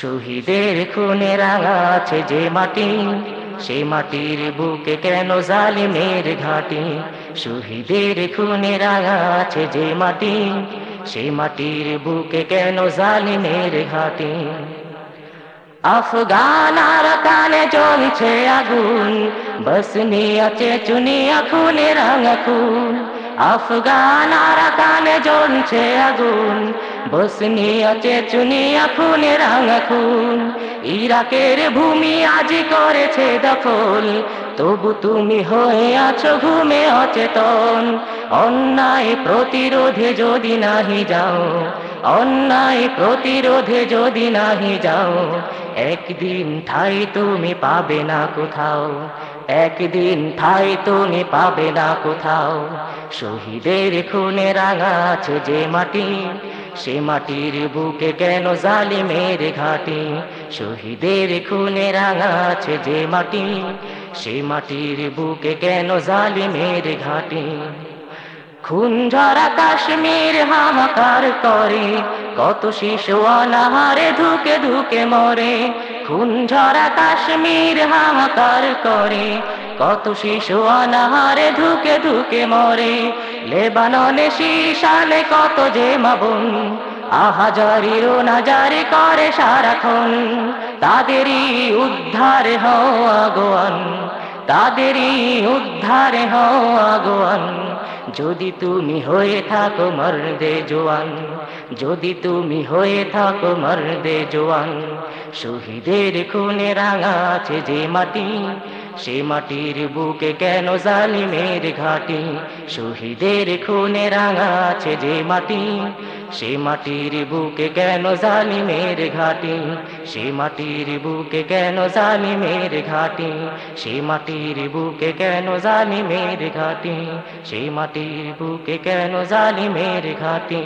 শহীদের খুনে রাঙা আছে যে মাটি সে মাটির বুকে কেন জালিমের ঘাটি? শহীদের খুনে রাঙা আছে যে মাটি সে মাটির বুকে কেন জালিমের ঘাটি? আফগান আর কানে জ্বলছে আগুন, বস নিয়াছে চুনিয়া খুনে রাঙা খুন আফগান আর কানে জ্বলছে আগুন। বস নিয়াছে চুনিয়া খুনে রাঙা খুন ইরাকের ভূমি আজ করেছে দখল। তবু তুমি হয়ে আছো ঘুমে অচেতন। অন্যায় প্রতিরোধে যদি নাহি যাও, অন্যায় প্রতিরোধে যদি নাহি যাও, একদিন ঠাই তুমি পাবে না কোথাও। একদিন ঠাই তুমি পাবে না কোথাও। শহীদের খুনে রাঙা আছে যে মাটি, সে মাটির বুকে কেন জালিমের ঘাটি? শহীদের খুনে রাঙা আছে যে মাটি, সে মাটির বুকে কেন জালিমের ঘাটি? খুন ঝরা কাশ্মীর হাহাকার করে। কত শিশু অনাহারে ধুকে ধুকে মরে। খুন ঝরা কাশ্মীর হাহাকার করে। কত শিশু অনাহারে ধুকে ধুকে মরে। লেবাননে শীশালে কত যে মাবুন আহাজারি নাজারি করে সারাক্ষণ। তাদেরই উদ্ধার হওয়া গোয়ান তাদেরই উদ্ধারে হওয়া গোয়ান যদি তুমি হয়ে থাকো মর্দে জোয়ান, যদি তুমি হয়ে থাকো মর্দে জোয়ান, শহীদের খুনে রাঙা আছে যে মাটি, সে মাটির বুকে কেন জালিমের ঘাটি, শহীদের খুনে রাঙা আছে যে মাটি সে মাটির বুকে কেন জালিমের ঘাটি? সে মাটির বুকে কেন জালিমের ঘাটি? সে মাটির বুকে কেন জালিমের ঘাটি? সে মাটির বুকে কেন জালিমের ঘাটি?